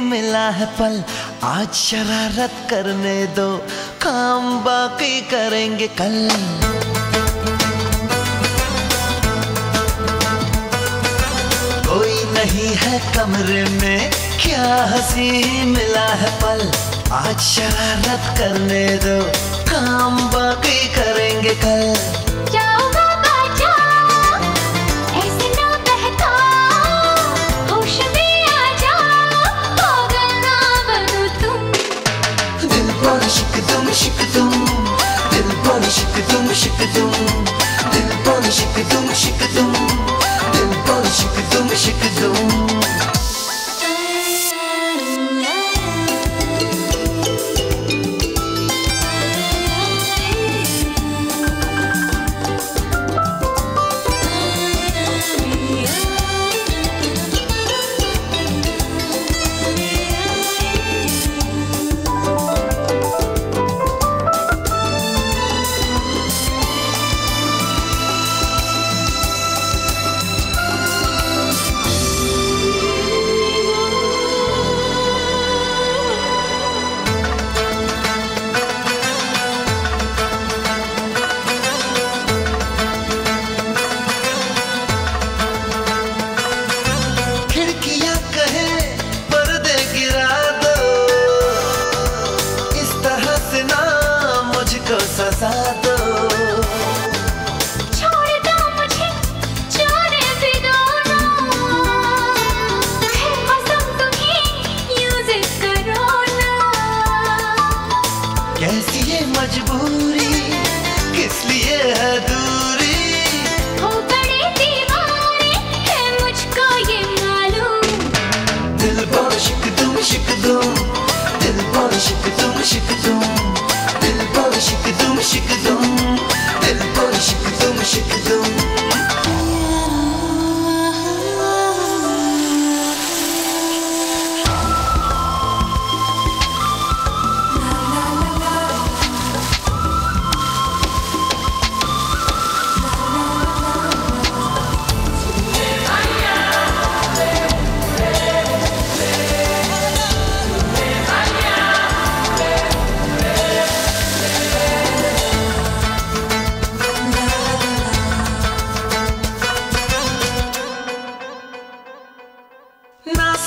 मिला है पल? आज शरारत करने दो, काम बाकी करेंगे कल। कोई नहीं है कमरे में, क्या हँसी मिला है पल? आज शरारत करने दो, काम बाकी करेंगे कल। जाओ shikadoom, shikadoom, shikadum, shikadum.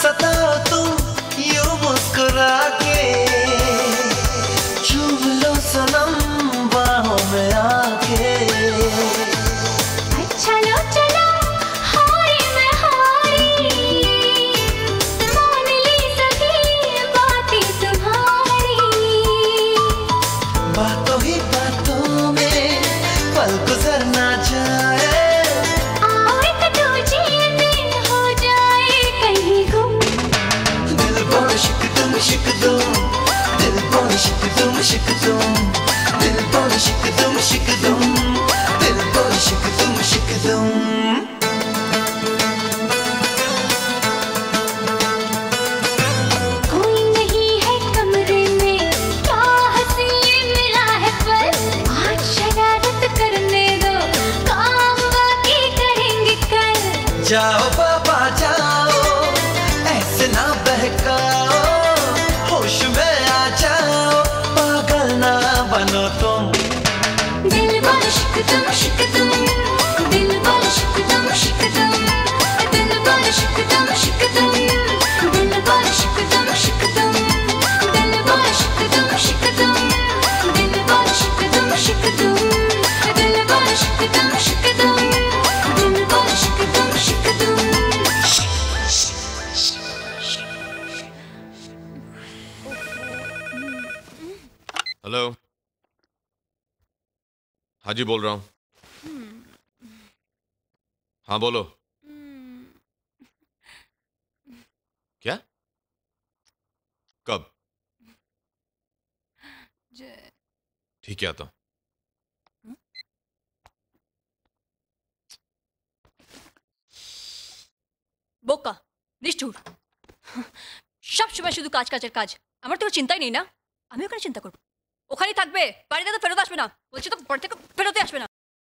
सताओ तुम यू मुस्कुरा जाओ बाबा, जाओ। ऐसे ना बहकाओ, होश में आ जाओ। पागल ना बनो तुम। दिल पर शिक तुम शिक तुम। दिल पर तुम, शिक तुम। दिल पर हाँ जी बोल रहा हूँ हाँ बोलो क्या कब ठीक है आता हूँ বোকা নিষ্ঠুর সব সময় শুধু কাজ কাজের কাজ আমার তো কোনো চিন্তাই নেই না আমি ওখানে চিন্তা করবো ওখানেই থাকবে বাড়িতে তো ফেরত আসবে না। বলছি তো বাড়ি থেকে ফেরতে আসবে না।